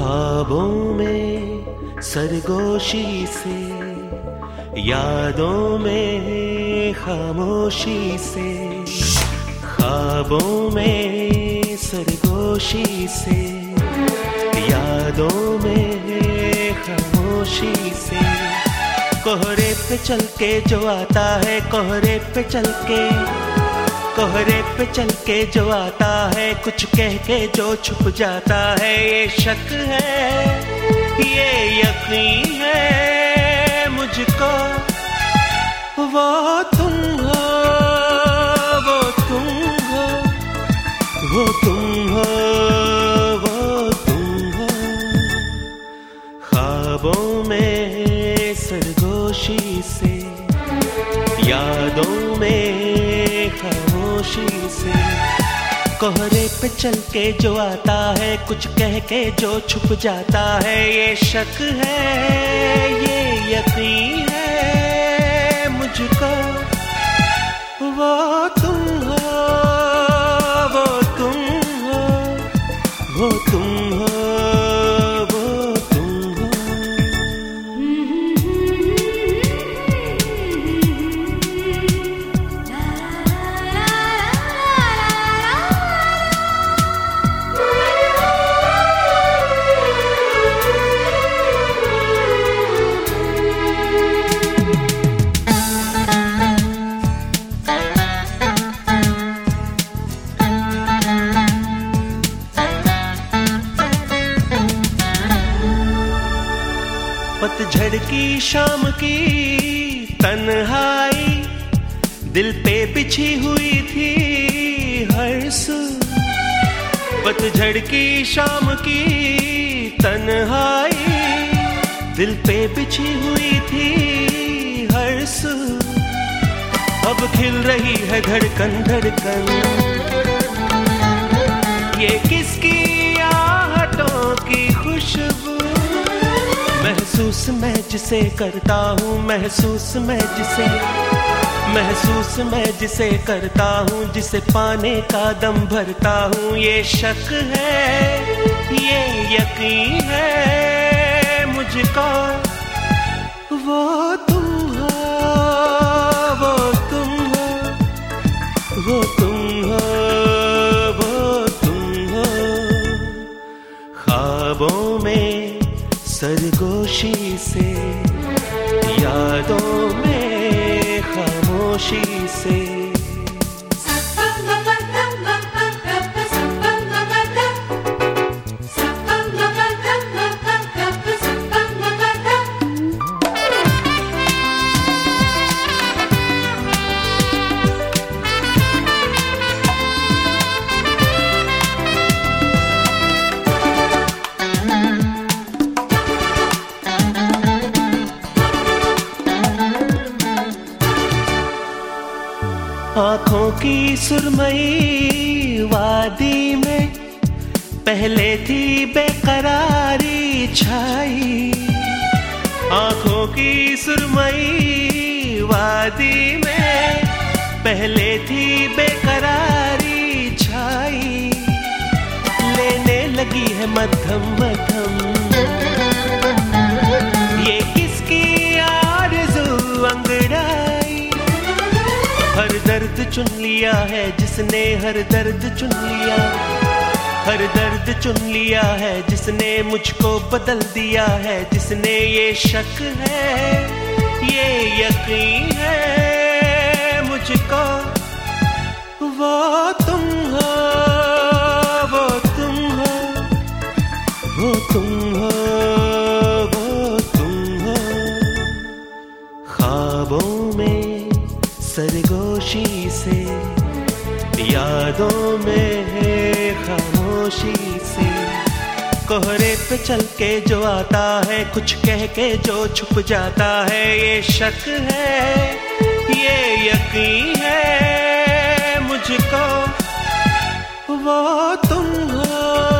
ख्वाबों में, सरगोशी से, यादों में, खामोशी से, ख्वाबों में, सरगोशी से, यादों में, खामोशी से। कोहरे पे चल के जो आता है, कोहरे पे चल के कोहरे पे चल के जो आता है, कुछ कह के जो छुप जाता है, ये शक है, ये यकीन है मुझको। वो तुम हो, वो तुम हो, वो तुम हो, वो तुम हो। ख्वाबों में सरगोशी से, यादों में खामोशी से। कोहरे पे चल के जो आता है, कुछ कह के जो छुप जाता है, ये शक है, ये यकीन है मुझको। पतझड़ की शाम की, तन्हाई दिल पे बिछी हुई थी हर सु पतझड़ की शाम की, तन्हाई दिल पे बिछी हुई थी हर सु अब खिल रही है धड़कन धड़कन। ये किसकी महसूस मैं जिसे करता हूँ, महसूस मैं जिसे, महसूस मैं जिसे करता हूँ, जिसे पाने का दम भरता हूँ। ये शक है, ये यकीन है मुझको। वो तुम हो, वो तुम हो, वो तुम सरगोशी से यादों में खामोशी से। आँखों की सुरमई वादी में पहले थी बेकरारी छाई। आँखों की सुरमई वादी में पहले थी बेकरारी छाई। लेने लगी है मध्यम मध्यम चुन लिया है, जिसने हर दर्द चुन लिया। हर दर्द चुन लिया है, जिसने मुझको बदल दिया है, जिसने ये शक है, ये यकीन है मुझको। वो तुम सरगोशी से, यादों में है खामोशी से। कोहरे पे चल के जो आता है, कुछ कह के जो छुप जाता है, ये शक है, ये यकीन है मुझको। वो तुम हो